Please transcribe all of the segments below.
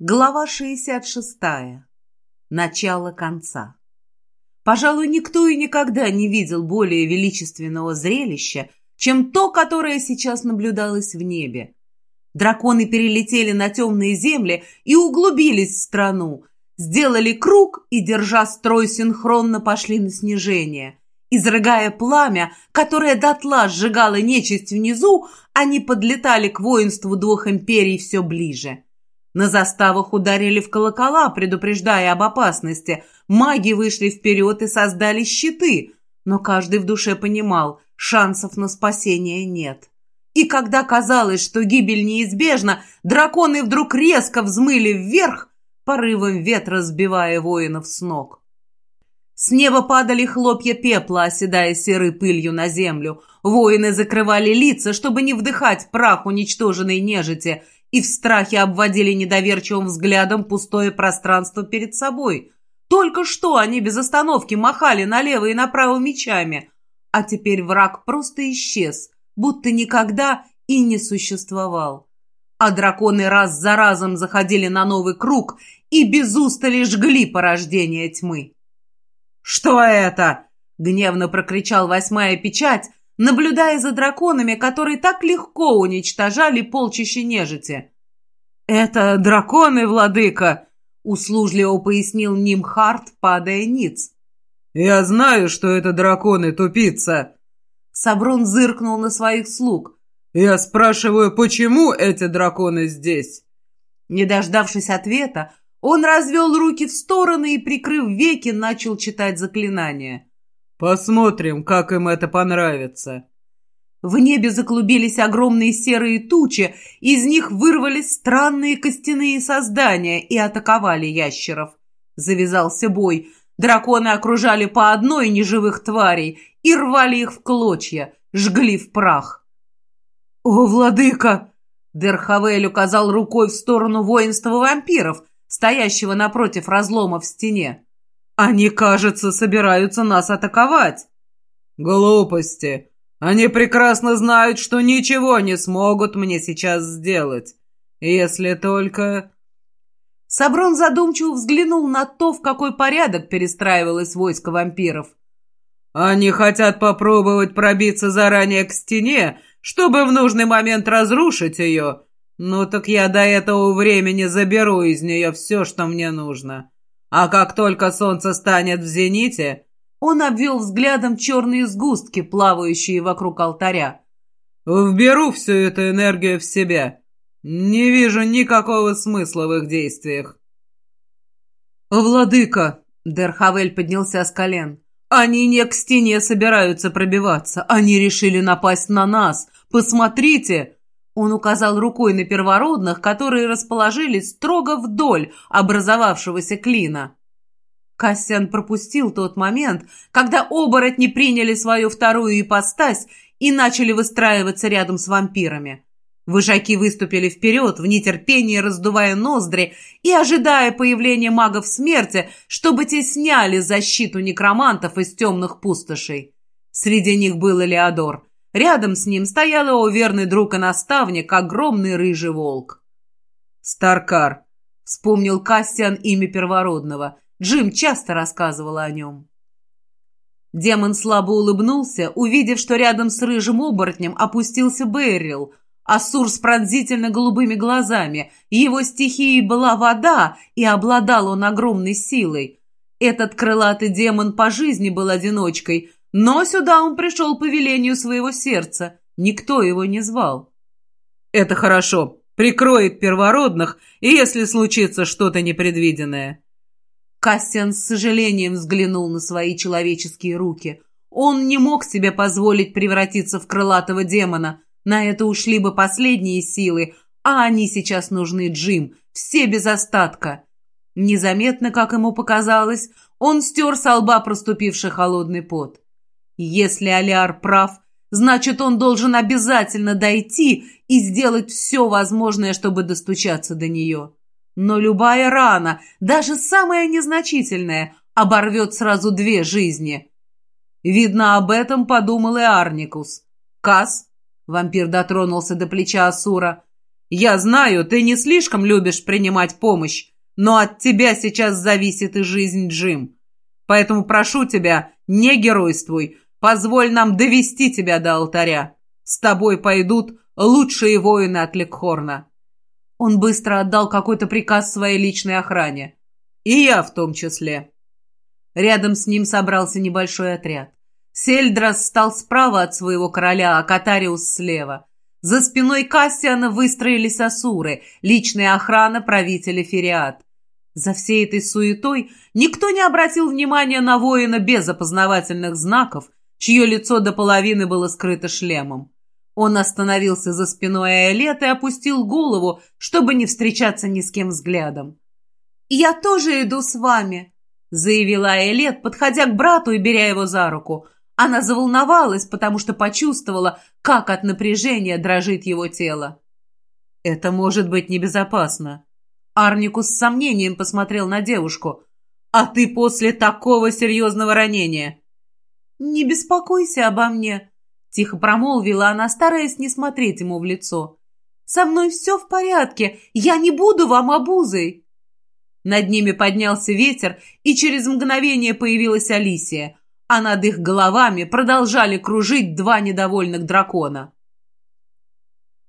Глава 66. Начало конца. Пожалуй, никто и никогда не видел более величественного зрелища, чем то, которое сейчас наблюдалось в небе. Драконы перелетели на темные земли и углубились в страну, сделали круг и, держа строй синхронно, пошли на снижение. Изрыгая пламя, которое дотла сжигало нечисть внизу, они подлетали к воинству двух империй все ближе. На заставах ударили в колокола, предупреждая об опасности. Маги вышли вперед и создали щиты, но каждый в душе понимал, шансов на спасение нет. И когда казалось, что гибель неизбежна, драконы вдруг резко взмыли вверх, порывом ветра сбивая воинов с ног. С неба падали хлопья пепла, оседая серой пылью на землю. Воины закрывали лица, чтобы не вдыхать прах уничтоженной нежити – и в страхе обводили недоверчивым взглядом пустое пространство перед собой. Только что они без остановки махали налево и направо мечами, а теперь враг просто исчез, будто никогда и не существовал. А драконы раз за разом заходили на новый круг и без устали жгли порождение тьмы. «Что это?» — гневно прокричал восьмая печать, наблюдая за драконами, которые так легко уничтожали полчища нежити. «Это драконы, владыка!» — услужливо пояснил Нимхарт, падая ниц. «Я знаю, что это драконы, тупица!» Саброн зыркнул на своих слуг. «Я спрашиваю, почему эти драконы здесь?» Не дождавшись ответа, он развел руки в стороны и, прикрыв веки, начал читать заклинание. Посмотрим, как им это понравится. В небе заклубились огромные серые тучи, из них вырвались странные костяные создания и атаковали ящеров. Завязался бой. Драконы окружали по одной неживых тварей и рвали их в клочья, жгли в прах. «О, владыка!» Дерхавель указал рукой в сторону воинства вампиров, стоящего напротив разлома в стене. Они, кажется, собираются нас атаковать. Глупости. Они прекрасно знают, что ничего не смогут мне сейчас сделать. Если только... Саброн задумчиво взглянул на то, в какой порядок перестраивалось войско вампиров. «Они хотят попробовать пробиться заранее к стене, чтобы в нужный момент разрушить ее. Ну так я до этого времени заберу из нее все, что мне нужно. А как только солнце станет в зените, он обвел взглядом черные сгустки, плавающие вокруг алтаря. «Вберу всю эту энергию в себя. Не вижу никакого смысла в их действиях». «Владыка!» — Дерхавель поднялся с колен. «Они не к стене собираются пробиваться. Они решили напасть на нас. Посмотрите!» Он указал рукой на первородных, которые расположились строго вдоль образовавшегося клина. Кассиан пропустил тот момент, когда оборотни приняли свою вторую ипостась и начали выстраиваться рядом с вампирами. Выжаки выступили вперед, в нетерпении раздувая ноздри и ожидая появления магов смерти, чтобы те сняли защиту некромантов из темных пустошей. Среди них был Элеодор. Рядом с ним стоял его верный друг и наставник, огромный рыжий волк. «Старкар», — вспомнил Кассиан имя первородного. Джим часто рассказывал о нем. Демон слабо улыбнулся, увидев, что рядом с рыжим оборотнем опустился Беррил, Асур с пронзительно голубыми глазами. Его стихией была вода, и обладал он огромной силой. Этот крылатый демон по жизни был одиночкой, но сюда он пришел по велению своего сердца. Никто его не звал. «Это хорошо. Прикроет первородных, и если случится что-то непредвиденное». Кассиан с сожалением взглянул на свои человеческие руки. Он не мог себе позволить превратиться в крылатого демона. На это ушли бы последние силы, а они сейчас нужны Джим, все без остатка. Незаметно, как ему показалось, он стер со лба проступивший холодный пот. Если Алиар прав, значит, он должен обязательно дойти и сделать все возможное, чтобы достучаться до нее. Но любая рана, даже самая незначительная, оборвет сразу две жизни. Видно, об этом подумал и Арникус. Кас, вампир дотронулся до плеча Асура, Я знаю, ты не слишком любишь принимать помощь, но от тебя сейчас зависит и жизнь Джим. Поэтому прошу тебя, не геройствуй, позволь нам довести тебя до алтаря. С тобой пойдут лучшие воины от Лекхорна». Он быстро отдал какой-то приказ своей личной охране. «И я в том числе». Рядом с ним собрался небольшой отряд. Сельдрас стал справа от своего короля, а Катариус слева. За спиной Кассиана выстроились асуры, личная охрана правителя Фериат. За всей этой суетой никто не обратил внимания на воина без опознавательных знаков, чье лицо до половины было скрыто шлемом. Он остановился за спиной Айлет и опустил голову, чтобы не встречаться ни с кем взглядом. «Я тоже иду с вами», — заявила Айлет, подходя к брату и беря его за руку — она заволновалась, потому что почувствовала, как от напряжения дрожит его тело. «Это может быть небезопасно». Арникус с сомнением посмотрел на девушку. «А ты после такого серьезного ранения?» «Не беспокойся обо мне», — тихо промолвила она, стараясь не смотреть ему в лицо. «Со мной все в порядке, я не буду вам обузой». Над ними поднялся ветер, и через мгновение появилась Алисия а над их головами продолжали кружить два недовольных дракона.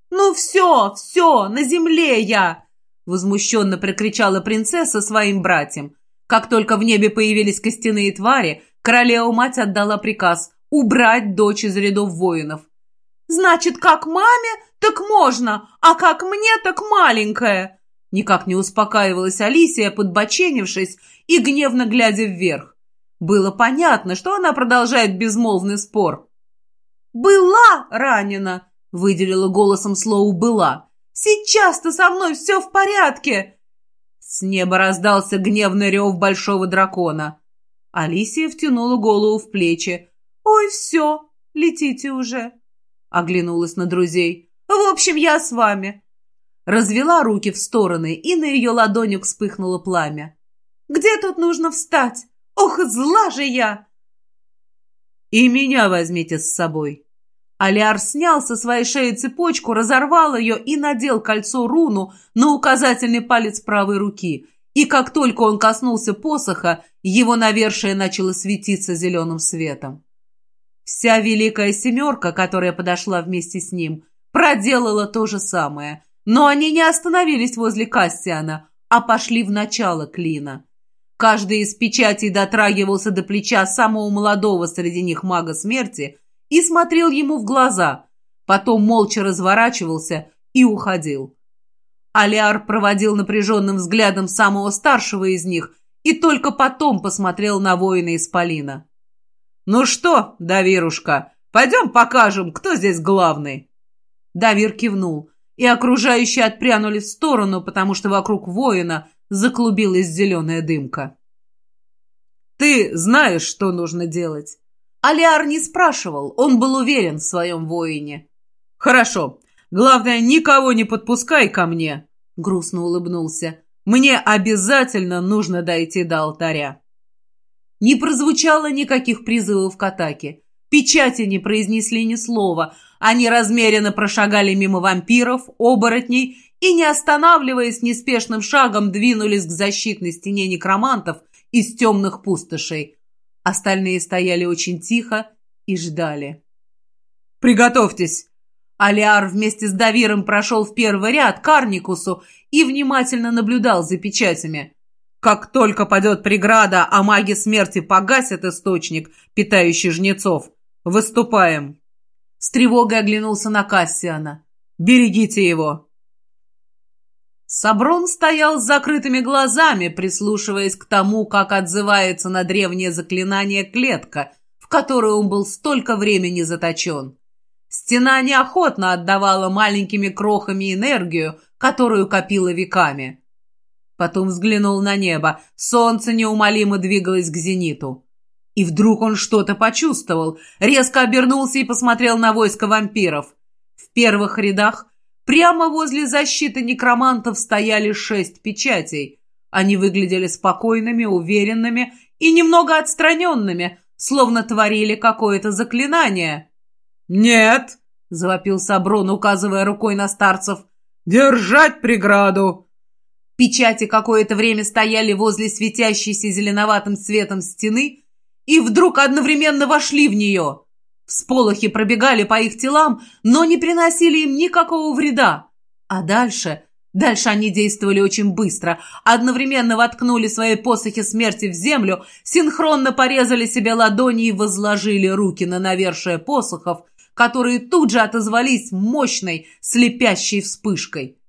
«Ну все, все, на земле я!» Возмущенно прикричала принцесса своим братьям. Как только в небе появились костяные твари, королева-мать отдала приказ убрать дочь из рядов воинов. «Значит, как маме, так можно, а как мне, так маленькая!» Никак не успокаивалась Алисия, подбоченившись и гневно глядя вверх. Было понятно, что она продолжает безмолвный спор. «Была ранена!» — выделила голосом Слоу «была». «Сейчас-то со мной все в порядке!» С неба раздался гневный рев большого дракона. Алисия втянула голову в плечи. «Ой, все, летите уже!» Оглянулась на друзей. «В общем, я с вами!» Развела руки в стороны, и на ее ладонью вспыхнуло пламя. «Где тут нужно встать?» Ох, зла же я!» «И меня возьмите с собой!» Алиар снял со своей шеи цепочку, разорвал ее и надел кольцо-руну на указательный палец правой руки. И как только он коснулся посоха, его навершие начало светиться зеленым светом. Вся Великая Семерка, которая подошла вместе с ним, проделала то же самое. Но они не остановились возле Кассиана, а пошли в начало клина. Каждый из печатей дотрагивался до плеча самого молодого среди них мага смерти и смотрел ему в глаза, потом молча разворачивался и уходил. Алиар проводил напряженным взглядом самого старшего из них и только потом посмотрел на воина Исполина. «Ну что, Давирушка, пойдем покажем, кто здесь главный?» Давир кивнул, и окружающие отпрянули в сторону, потому что вокруг воина заклубилась зеленая дымка. «Ты знаешь, что нужно делать?» Алиар не спрашивал, он был уверен в своем воине. «Хорошо. Главное, никого не подпускай ко мне», — грустно улыбнулся. «Мне обязательно нужно дойти до алтаря». Не прозвучало никаких призывов к атаке. Печати не произнесли ни слова. Они размеренно прошагали мимо вампиров, оборотней и, не останавливаясь, неспешным шагом двинулись к защитной стене некромантов из темных пустошей. Остальные стояли очень тихо и ждали. «Приготовьтесь!» Алиар вместе с Давиром прошел в первый ряд к Арникусу и внимательно наблюдал за печатями. Как только падет преграда, а маги смерти погасят источник, питающий жнецов, выступаем. С тревогой оглянулся на Кассиана. «Берегите его!» Саброн стоял с закрытыми глазами, прислушиваясь к тому, как отзывается на древнее заклинание клетка, в которую он был столько времени заточен. Стена неохотно отдавала маленькими крохами энергию, которую копила веками. Потом взглянул на небо. Солнце неумолимо двигалось к зениту. И вдруг он что-то почувствовал, резко обернулся и посмотрел на войско вампиров. В первых рядах Прямо возле защиты некромантов стояли шесть печатей. Они выглядели спокойными, уверенными и немного отстраненными, словно творили какое-то заклинание. «Нет!» — завопил Саброн, указывая рукой на старцев. «Держать преграду!» Печати какое-то время стояли возле светящейся зеленоватым светом стены и вдруг одновременно вошли в нее. Всполохи пробегали по их телам, но не приносили им никакого вреда. А дальше... Дальше они действовали очень быстро. Одновременно воткнули свои посохи смерти в землю, синхронно порезали себе ладони и возложили руки на навершие посохов, которые тут же отозвались мощной, слепящей вспышкой.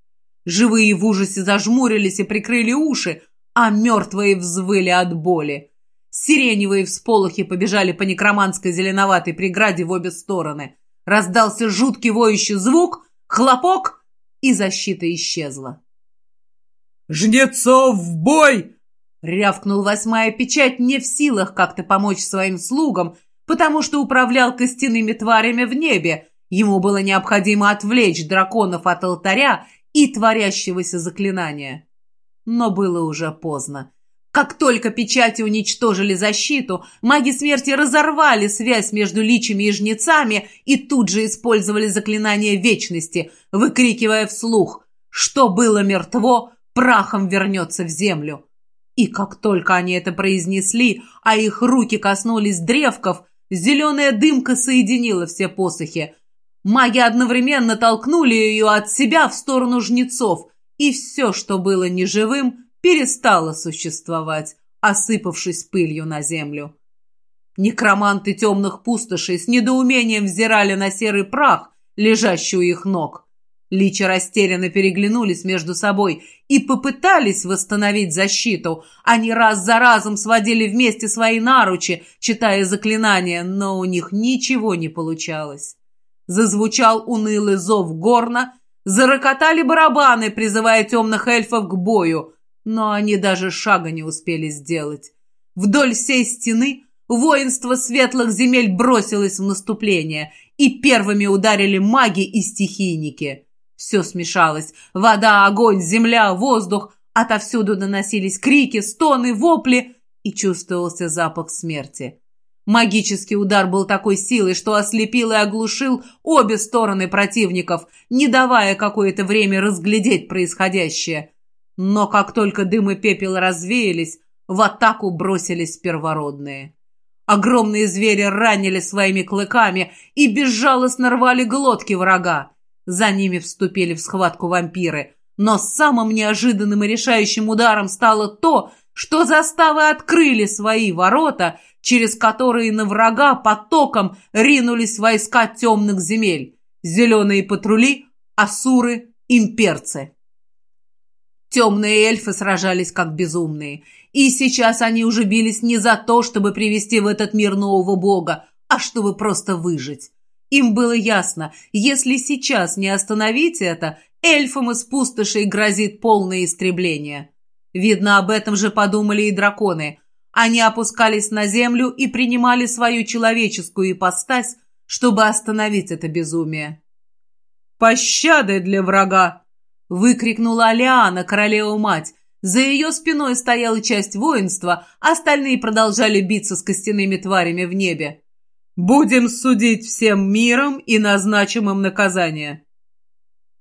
Живые в ужасе зажмурились и прикрыли уши, а мертвые взвыли от боли. Сиреневые всполохи побежали по некроманской зеленоватой преграде в обе стороны. Раздался жуткий воющий звук, хлопок, и защита исчезла. «Жнецов в бой!» — рявкнул восьмая печать, не в силах как-то помочь своим слугам, потому что управлял костяными тварями в небе. Ему было необходимо отвлечь драконов от алтаря и творящегося заклинания. Но было уже поздно. Как только печати уничтожили защиту, маги смерти разорвали связь между личами и жнецами и тут же использовали заклинание вечности, выкрикивая вслух «Что было мертво, прахом вернется в землю». И как только они это произнесли, а их руки коснулись древков, зеленая дымка соединила все посохи, Маги одновременно толкнули ее от себя в сторону жнецов, и все, что было неживым, перестало существовать, осыпавшись пылью на землю. Некроманты темных пустошей с недоумением взирали на серый прах, лежащий у их ног. Личи растерянно переглянулись между собой и попытались восстановить защиту. Они раз за разом сводили вместе свои наручи, читая заклинания, но у них ничего не получалось. Зазвучал унылый зов горна, зарокотали барабаны, призывая темных эльфов к бою, но они даже шага не успели сделать. Вдоль всей стены воинство светлых земель бросилось в наступление, и первыми ударили маги и стихийники. Все смешалось. Вода, огонь, земля, воздух. Отовсюду доносились крики, стоны, вопли, и чувствовался запах смерти. Магический удар был такой силой, что ослепил и оглушил обе стороны противников, не давая какое-то время разглядеть происходящее. Но как только дым и пепел развеялись, в атаку бросились первородные. Огромные звери ранили своими клыками и безжалостно рвали глотки врага. За ними вступили в схватку вампиры. Но самым неожиданным и решающим ударом стало то, что заставы открыли свои ворота – через которые на врага потоком ринулись войска темных земель, зеленые патрули, асуры, имперцы. Темные эльфы сражались как безумные, и сейчас они уже бились не за то, чтобы привести в этот мир нового бога, а чтобы просто выжить. Им было ясно, если сейчас не остановить это, эльфам из пустошей грозит полное истребление. Видно, об этом же подумали и драконы – они опускались на землю и принимали свою человеческую ипостась, чтобы остановить это безумие. «Пощады для врага!» — выкрикнула Алиана, королева-мать. За ее спиной стояла часть воинства, остальные продолжали биться с костяными тварями в небе. «Будем судить всем миром и назначим им наказание».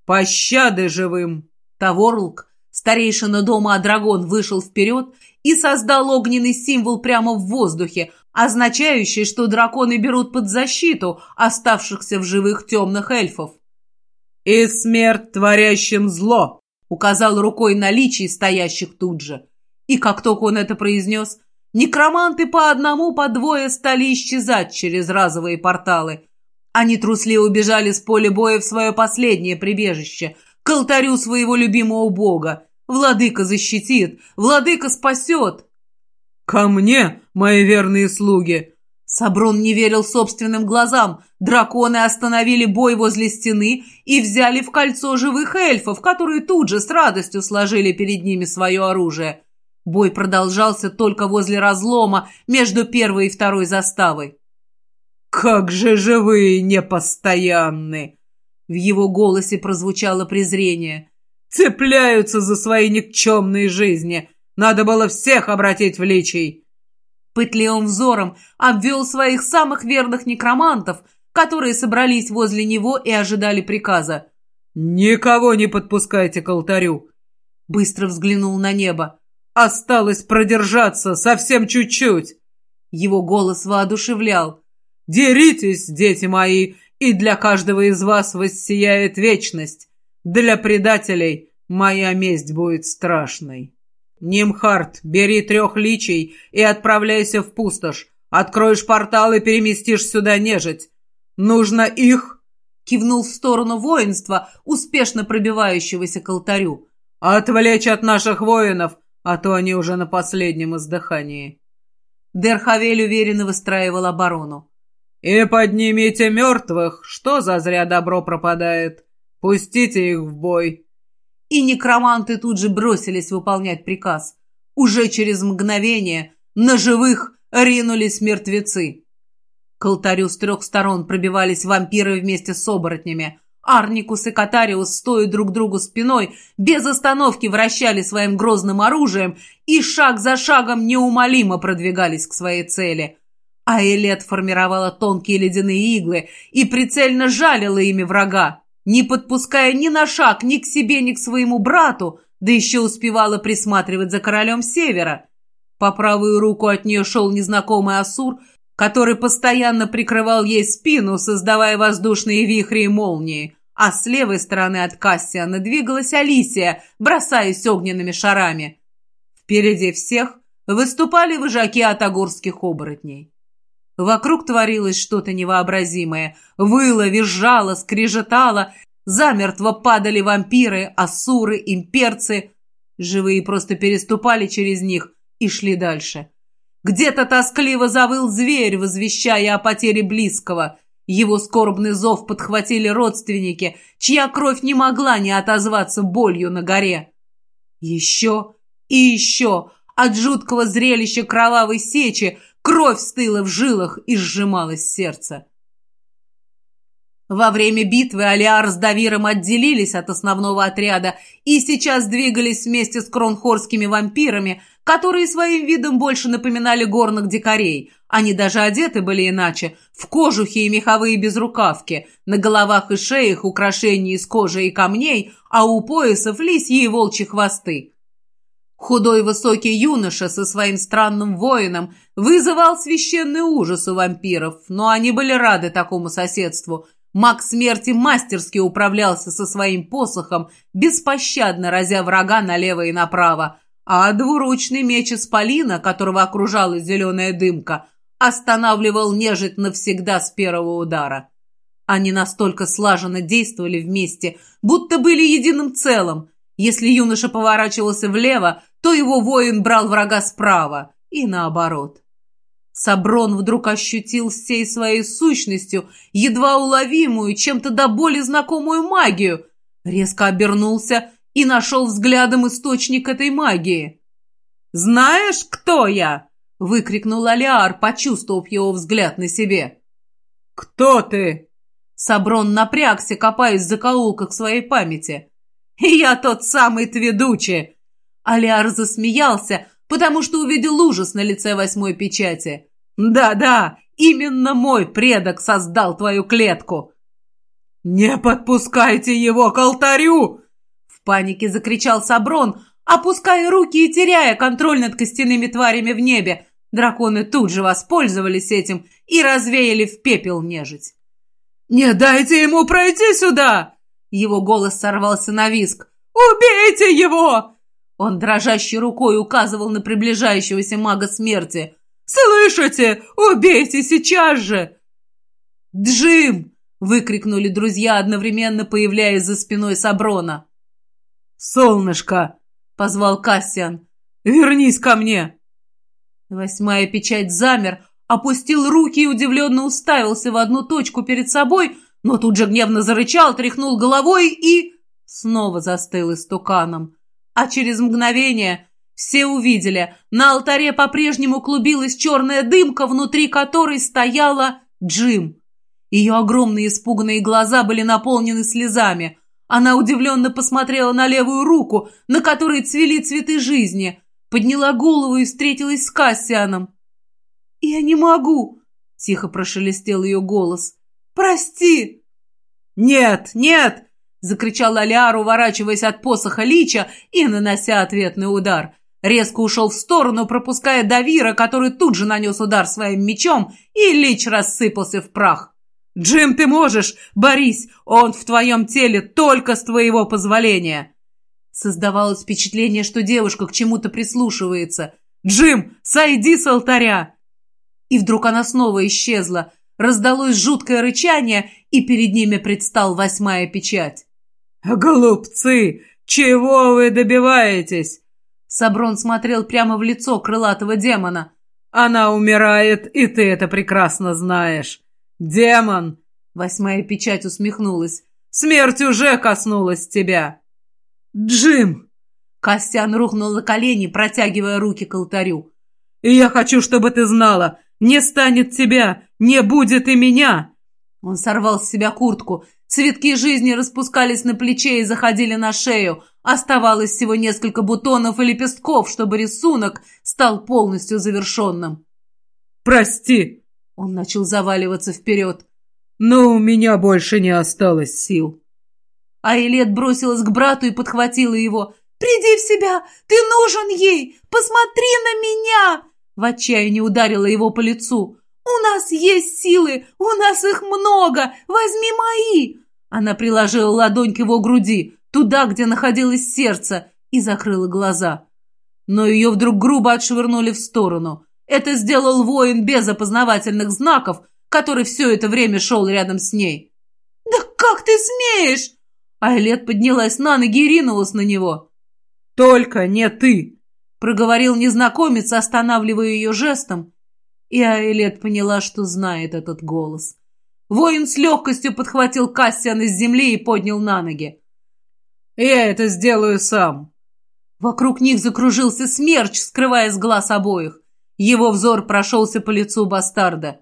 «Пощады живым!» Таворлк, старейшина дома Адрагон, вышел вперед и создал огненный символ прямо в воздухе, означающий, что драконы берут под защиту оставшихся в живых темных эльфов. «И смерть творящим зло!» — указал рукой на личий, стоящих тут же. И как только он это произнес, некроманты по одному, по двое стали исчезать через разовые порталы. Они трусливо убежали с поля боя в свое последнее прибежище, к алтарю своего любимого бога, Владыка защитит, владыка спасет!» «Ко мне, мои верные слуги!» Саброн не верил собственным глазам. Драконы остановили бой возле стены и взяли в кольцо живых эльфов, которые тут же с радостью сложили перед ними свое оружие. Бой продолжался только возле разлома между первой и второй заставой. «Как же живые непостоянны!» В его голосе прозвучало презрение. Цепляются за свои никчемные жизни. Надо было всех обратить в личий. Пытливым взором обвел своих самых верных некромантов, которые собрались возле него и ожидали приказа. «Никого не подпускайте к алтарю!» Быстро взглянул на небо. «Осталось продержаться совсем чуть-чуть!» Его голос воодушевлял. «Деритесь, дети мои, и для каждого из вас воссияет вечность. Для предателей моя месть будет страшной. Нимхард, бери трех личей и отправляйся в пустошь. Откроешь портал и переместишь сюда нежить. Нужно их...» Кивнул в сторону воинства, успешно пробивающегося к алтарю. «Отвлечь от наших воинов, а то они уже на последнем издыхании». Дерхавель уверенно выстраивал оборону. «И поднимите мертвых, что за зря добро пропадает. Пустите их в бой». И некроманты тут же бросились выполнять приказ. Уже через мгновение на живых ринулись мертвецы. К алтарю с трех сторон пробивались вампиры вместе с оборотнями. Арникус и Катариус, стоя друг другу спиной, без остановки вращали своим грозным оружием и шаг за шагом неумолимо продвигались к своей цели. А Элет формировала тонкие ледяные иглы и прицельно жалила ими врага, не подпуская ни на шаг ни к себе, ни к своему брату, да еще успевала присматривать за королем Севера. По правую руку от нее шел незнакомый Асур, который постоянно прикрывал ей спину, создавая воздушные вихри и молнии, а с левой стороны от Кассиана двигалась Алисия, бросаясь огненными шарами. Впереди всех выступали выжаки от агурских оборотней. Вокруг творилось что-то невообразимое. Выло, визжало, скрежетало. Замертво падали вампиры, асуры, имперцы. Живые просто переступали через них и шли дальше. Где-то тоскливо завыл зверь, возвещая о потере близкого. Его скорбный зов подхватили родственники, чья кровь не могла не отозваться болью на горе. Еще и еще от жуткого зрелища кровавой сечи Кровь стыла в жилах и сжималось сердце. Во время битвы Алиар с Давиром отделились от основного отряда и сейчас двигались вместе с кронхорскими вампирами, которые своим видом больше напоминали горных дикарей. Они даже одеты были иначе, в кожухи и меховые безрукавки, на головах и шеях украшения из кожи и камней, а у поясов лисьи и волчьи хвосты. Худой высокий юноша со своим странным воином вызывал священный ужас у вампиров, но они были рады такому соседству. Маг смерти мастерски управлялся со своим посохом, беспощадно разя врага налево и направо, а двуручный меч исполина, которого окружала зеленая дымка, останавливал нежить навсегда с первого удара. Они настолько слаженно действовали вместе, будто были единым целым. Если юноша поворачивался влево, то его воин брал врага справа, и наоборот. Саброн вдруг ощутил всей своей сущностью, едва уловимую, чем-то до боли знакомую магию, резко обернулся и нашел взглядом источник этой магии. «Знаешь, кто я?» — выкрикнул Алиар, почувствовав его взгляд на себе. «Кто ты?» Саброн напрягся, копаясь в закоулках своей памяти. «Я тот самый Тведучи!» Алиар засмеялся, потому что увидел ужас на лице восьмой печати. «Да-да, именно мой предок создал твою клетку!» «Не подпускайте его к алтарю!» Панике закричал Саброн, опуская руки и теряя контроль над костяными тварями в небе. Драконы тут же воспользовались этим и развеяли в пепел нежить. «Не дайте ему пройти сюда!» Его голос сорвался на виск. «Убейте его!» Он дрожащей рукой указывал на приближающегося мага смерти. «Слышите? Убейте сейчас же!» «Джим!» — выкрикнули друзья, одновременно появляясь за спиной Саброна. «Солнышко!» — позвал Кассиан. «Вернись ко мне!» Восьмая печать замер, опустил руки и удивленно уставился в одну точку перед собой, но тут же гневно зарычал, тряхнул головой и... снова застыл истуканом а через мгновение все увидели, на алтаре по-прежнему клубилась черная дымка, внутри которой стояла Джим. Ее огромные испуганные глаза были наполнены слезами. Она удивленно посмотрела на левую руку, на которой цвели цветы жизни, подняла голову и встретилась с Кассианом. «Я не могу!» — тихо прошелестел ее голос. «Прости!» «Нет, нет!» — закричал Алиар, уворачиваясь от посоха Лича и нанося ответный удар. Резко ушел в сторону, пропуская Давира, который тут же нанес удар своим мечом, и Лич рассыпался в прах. «Джим, ты можешь! Борись! Он в твоем теле только с твоего позволения!» Создавалось впечатление, что девушка к чему-то прислушивается. «Джим, сойди с алтаря!» И вдруг она снова исчезла. Раздалось жуткое рычание, и перед ними предстал восьмая печать. «Голубцы, чего вы добиваетесь?» Саброн смотрел прямо в лицо крылатого демона. «Она умирает, и ты это прекрасно знаешь. Демон!» Восьмая печать усмехнулась. «Смерть уже коснулась тебя!» «Джим!» Костян рухнул на колени, протягивая руки к алтарю. «И я хочу, чтобы ты знала, не станет тебя, не будет и меня!» Он сорвал с себя куртку. Цветки жизни распускались на плече и заходили на шею. Оставалось всего несколько бутонов и лепестков, чтобы рисунок стал полностью завершенным. «Прости!» Он начал заваливаться вперед. «Но у меня больше не осталось сил». Айлет бросилась к брату и подхватила его. «Приди в себя! Ты нужен ей! Посмотри на меня!» В отчаянии ударила его по лицу. «У нас есть силы! У нас их много! Возьми мои!» Она приложила ладонь к его груди, туда, где находилось сердце, и закрыла глаза. Но ее вдруг грубо отшвырнули в сторону. Это сделал воин без опознавательных знаков, который все это время шел рядом с ней. «Да как ты смеешь?» Айлет поднялась на ноги и ринулась на него. «Только не ты!» — проговорил незнакомец, останавливая ее жестом, и Айлет поняла, что знает этот голос. Воин с легкостью подхватил Кассиан из земли и поднял на ноги. «Я это сделаю сам!» Вокруг них закружился смерч, скрывая с глаз обоих. Его взор прошелся по лицу бастарда.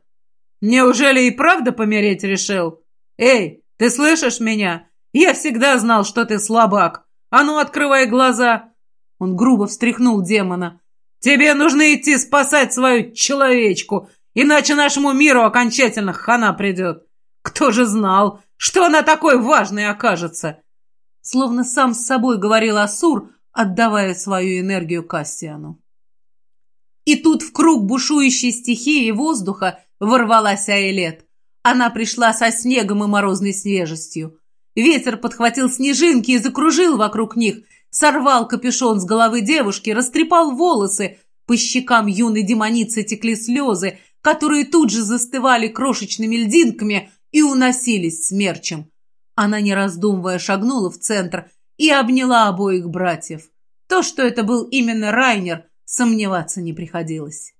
«Неужели и правда помереть решил? Эй, ты слышишь меня? Я всегда знал, что ты слабак. А ну, открывай глаза!» Он грубо встряхнул демона. Тебе нужно идти спасать свою человечку, иначе нашему миру окончательно хана придет. Кто же знал, что она такой важной окажется?» Словно сам с собой говорил Асур, отдавая свою энергию Кассиану. И тут в круг бушующей стихии воздуха ворвалась Айлет. Она пришла со снегом и морозной свежестью. Ветер подхватил снежинки и закружил вокруг них, сорвал капюшон с головы девушки, растрепал волосы. По щекам юной демоницы текли слезы, которые тут же застывали крошечными льдинками и уносились смерчем. Она, не раздумывая, шагнула в центр и обняла обоих братьев. То, что это был именно Райнер, сомневаться не приходилось.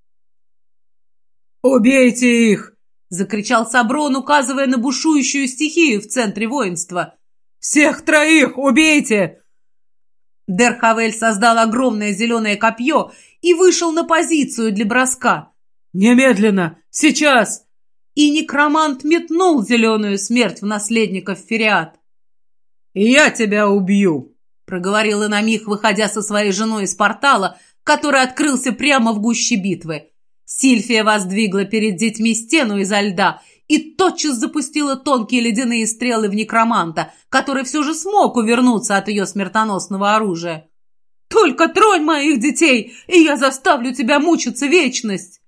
«Убейте их!» — закричал Саброн, указывая на бушующую стихию в центре воинства. «Всех троих убейте! Дерхавель создал огромное зеленое копье и вышел на позицию для броска. «Немедленно! Сейчас!» И некромант метнул зеленую смерть в наследников Фериат. «Я тебя убью!» — проговорил Инамих, выходя со своей женой из портала, который открылся прямо в гуще битвы. Сильфия воздвигла перед детьми стену изо льда и тотчас запустила тонкие ледяные стрелы в некроманта, который все же смог увернуться от ее смертоносного оружия. «Только тронь моих детей, и я заставлю тебя мучиться вечность!»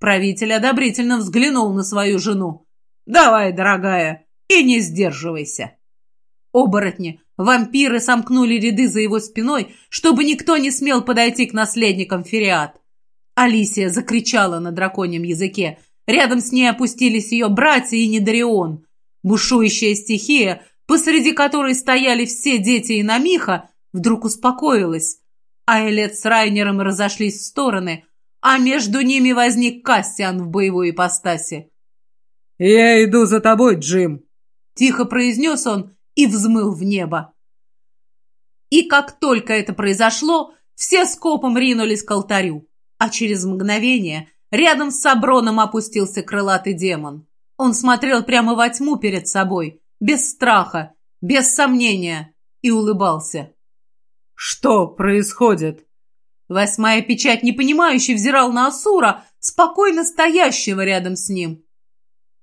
Правитель одобрительно взглянул на свою жену. «Давай, дорогая, и не сдерживайся!» Оборотни, вампиры сомкнули ряды за его спиной, чтобы никто не смел подойти к наследникам Фериат. Алисия закричала на драконьем языке – Рядом с ней опустились ее братья и Недарион. Бушующая стихия, посреди которой стояли все дети и Намиха, вдруг успокоилась. Айлет с Райнером разошлись в стороны, а между ними возник Кастиан в боевой ипостаси. «Я иду за тобой, Джим», — тихо произнес он и взмыл в небо. И как только это произошло, все скопом ринулись к алтарю, а через мгновение — Рядом с Саброном опустился крылатый демон. Он смотрел прямо во тьму перед собой, без страха, без сомнения, и улыбался. «Что происходит?» Восьмая печать непонимающе взирал на Асура, спокойно стоящего рядом с ним.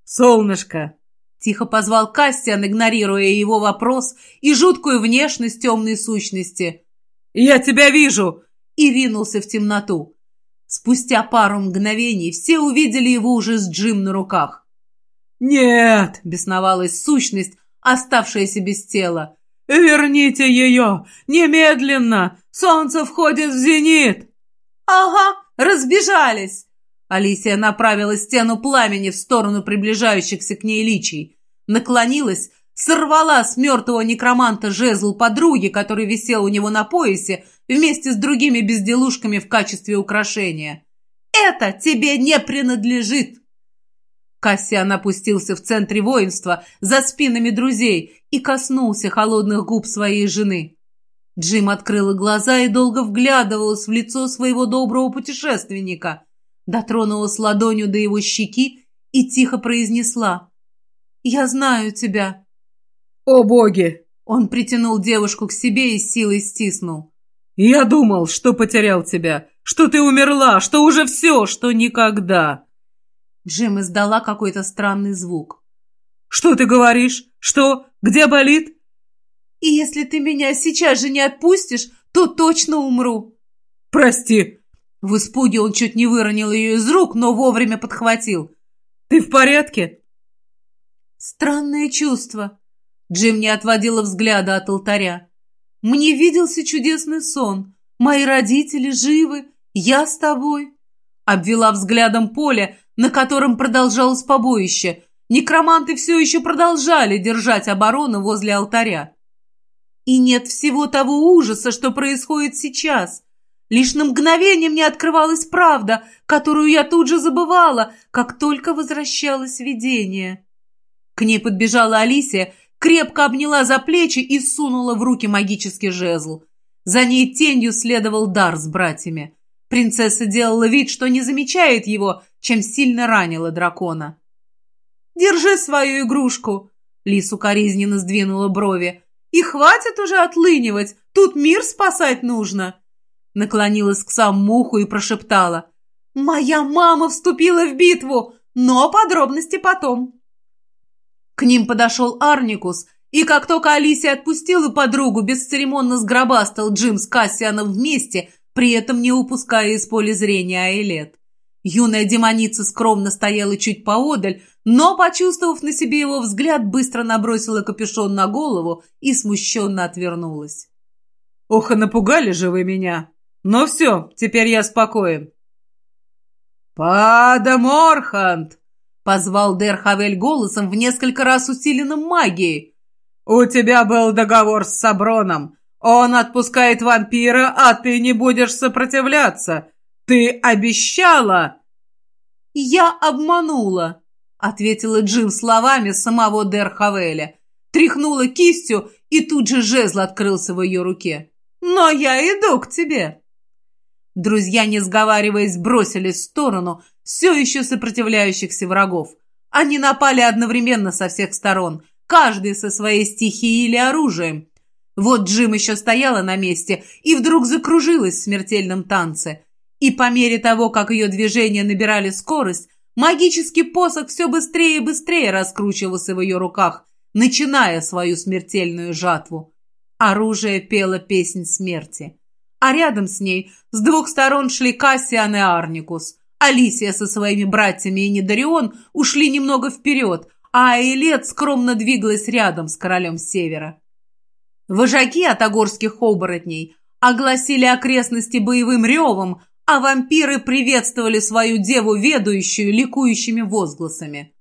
«Солнышко, Тихо позвал Кассиан, игнорируя его вопрос и жуткую внешность темной сущности. «Я тебя вижу!» и ринулся в темноту. Спустя пару мгновений все увидели его уже с Джим на руках. «Нет!» — бесновалась сущность, оставшаяся без тела. «Верните ее! Немедленно! Солнце входит в зенит!» «Ага, разбежались!» Алисия направила стену пламени в сторону приближающихся к ней личий. Наклонилась, сорвала с мертвого некроманта жезл подруги, который висел у него на поясе, вместе с другими безделушками в качестве украшения. «Это тебе не принадлежит!» Кассиан опустился в центре воинства, за спинами друзей, и коснулся холодных губ своей жены. Джим открыла глаза и долго вглядывалась в лицо своего доброго путешественника. Дотронулась ладонью до его щеки и тихо произнесла. «Я знаю тебя». «О боги!» Он притянул девушку к себе и силой стиснул. «Я думал, что потерял тебя, что ты умерла, что уже все, что никогда!» Джим издала какой-то странный звук. «Что ты говоришь? Что? Где болит?» «И если ты меня сейчас же не отпустишь, то точно умру». «Прости». В испуге он чуть не выронил ее из рук, но вовремя подхватил. «Ты в порядке?» «Странное чувство». Джим не отводила взгляда от алтаря. «Мне виделся чудесный сон. Мои родители живы, я с тобой». Обвела взглядом поле, на котором продолжалось побоище. Некроманты все еще продолжали держать оборону возле алтаря. И нет всего того ужаса, что происходит сейчас. Лишь на мгновение мне открывалась правда, которую я тут же забывала, как только возвращалось видение. К ней подбежала Алисия, крепко обняла за плечи и сунула в руки магический жезл. За ней тенью следовал дар с братьями. Принцесса делала вид, что не замечает его, чем сильно ранила дракона. «Держи свою игрушку!» Лис укоризненно сдвинула брови. «И хватит уже отлынивать! Тут мир спасать нужно!» Наклонилась к самому уху и прошептала. «Моя мама вступила в битву, но подробности потом!» К ним подошел Арникус, и как только Алисия отпустила подругу, бесцеремонно сгробастал Джим с Кассианом вместе, при этом не упуская из поля зрения Айлет. Юная демоница скромно стояла чуть поодаль, но, почувствовав на себе его взгляд, быстро набросила капюшон на голову и смущенно отвернулась. «Ох, и напугали же вы меня! Но все, теперь я спокоен». «Пада Морхант!» — позвал Дерхавель голосом в несколько раз усиленном магией. «У тебя был договор с Саброном. Он отпускает вампира, а ты не будешь сопротивляться. Ты обещала!» «Я обманула», — ответила Джим словами самого Дерхавеля. Тряхнула кистью, и тут же жезл открылся в ее руке. «Но я иду к тебе!» Друзья, не сговариваясь, бросились в сторону все еще сопротивляющихся врагов. Они напали одновременно со всех сторон, каждый со своей стихией или оружием. Вот Джим еще стояла на месте и вдруг закружилась в смертельном танце. И по мере того, как ее движения набирали скорость, магический посох все быстрее и быстрее раскручивался в ее руках, начиная свою смертельную жатву. Оружие пело песнь смерти. А рядом с ней с двух сторон шли Кассиан и Арникус. Алисия со своими братьями и Недарион ушли немного вперед, а Айлет скромно двигалась рядом с королем Севера. Вожаки от огорских оборотней огласили окрестности боевым ревом, а вампиры приветствовали свою деву, ведущую ликующими возгласами.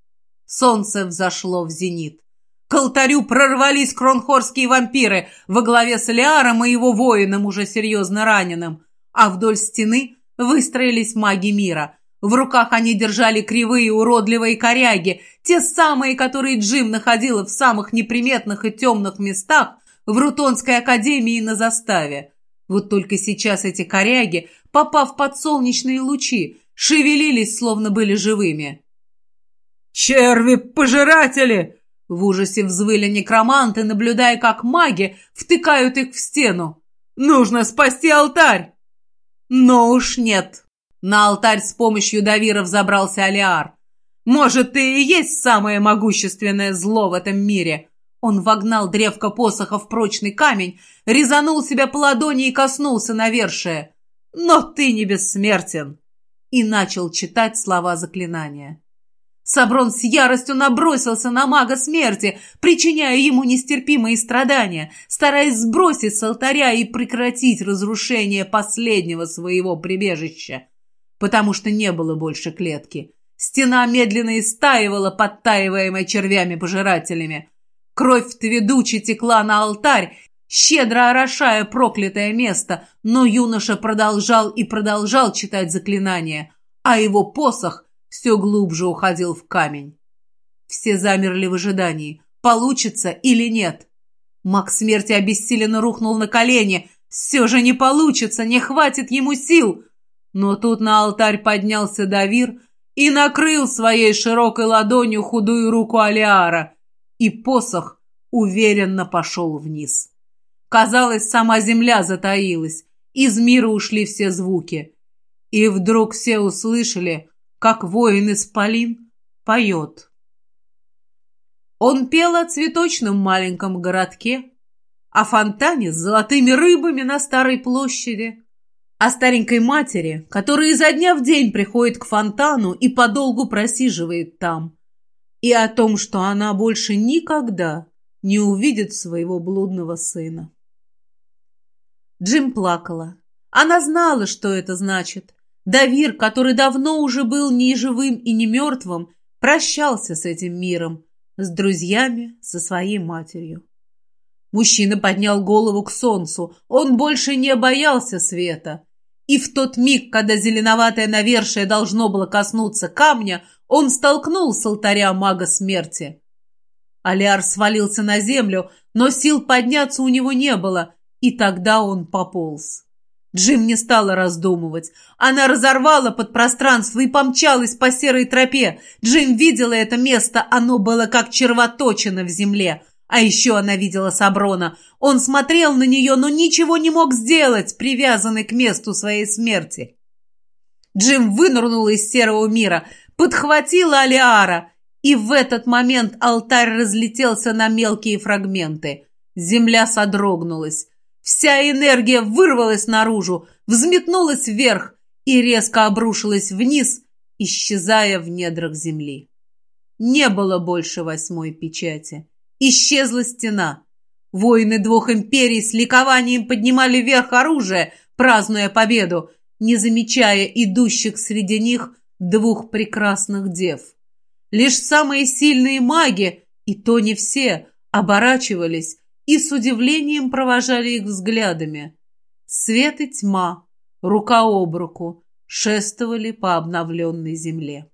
Солнце взошло в зенит. К алтарю прорвались кронхорские вампиры во главе с Лиаром и его воином, уже серьезно раненым, а вдоль стены выстроились маги мира. В руках они держали кривые уродливые коряги, те самые, которые Джим находила в самых неприметных и темных местах в Рутонской академии на заставе. Вот только сейчас эти коряги попав под солнечные лучи, шевелились, словно были живыми. «Черви-пожиратели!» В ужасе взвыли некроманты, наблюдая, как маги втыкают их в стену. «Нужно спасти алтарь!» Но уж нет. На алтарь с помощью Давиров забрался Алиар. Может, ты и есть самое могущественное зло в этом мире!» Он вогнал древко посоха в прочный камень, резанул себя по ладони и коснулся навершия. «Но ты не бессмертен!» И начал читать слова заклинания. Саброн с яростью набросился на мага смерти, причиняя ему нестерпимые страдания, стараясь сбросить с алтаря и прекратить разрушение последнего своего прибежища, потому что не было больше клетки. Стена медленно истаивала, подтаиваемая червями-пожирателями. Кровь Тведучи текла на алтарь, щедро орошая проклятое место, но юноша продолжал и продолжал читать заклинание, а его посох все глубже уходил в камень. Все замерли в ожидании, получится или нет. Маг смерти обессиленно рухнул на колени. Все же не получится, не хватит ему сил. Но тут на алтарь поднялся Давир и накрыл своей широкой ладонью худую руку Алиара, и посох уверенно пошел вниз. Казалось, сама земля затаилась, из мира ушли все звуки. И вдруг все услышали, как воин Исполин поет. Он пел о цветочном маленьком городке, о фонтане с золотыми рыбами на старой площади, о старенькой матери, которая изо дня в день приходит к фонтану и подолгу просиживает там, и о том, что она больше никогда не увидит своего блудного сына. Джим плакала. Она знала, что это значит. Давир, который давно уже был ни живым и ни мертвым, прощался с этим миром, с друзьями, со своей матерью. Мужчина поднял голову к солнцу. Он больше не боялся света. И в тот миг, когда зеленоватое навершие должно было коснуться камня, он столкнул с алтаря мага смерти. Алиар свалился на землю, но сил подняться у него не было, и тогда он пополз. Джим не стала раздумывать. Она разорвала подпространство и помчалась по серой тропе. Джим видела это место, оно было как червоточина в земле. А еще она видела Саброна. Он смотрел на нее, но ничего не мог сделать, привязанный к месту своей смерти. Джим вынырнул из серого мира, подхватила Алиара, и в этот момент алтарь разлетелся на мелкие фрагменты. Земля содрогнулась. Вся энергия вырвалась наружу, взметнулась вверх и резко обрушилась вниз, исчезая в недрах земли. Не было больше восьмой печати. Исчезла стена. Воины двух империй с ликованием поднимали вверх оружие, празднуя победу, не замечая идущих среди них двух прекрасных дев. Лишь самые сильные маги, и то не все, оборачивались и с удивлением провожали их взглядами. Свет и тьма, рука об руку, шествовали по обновленной земле.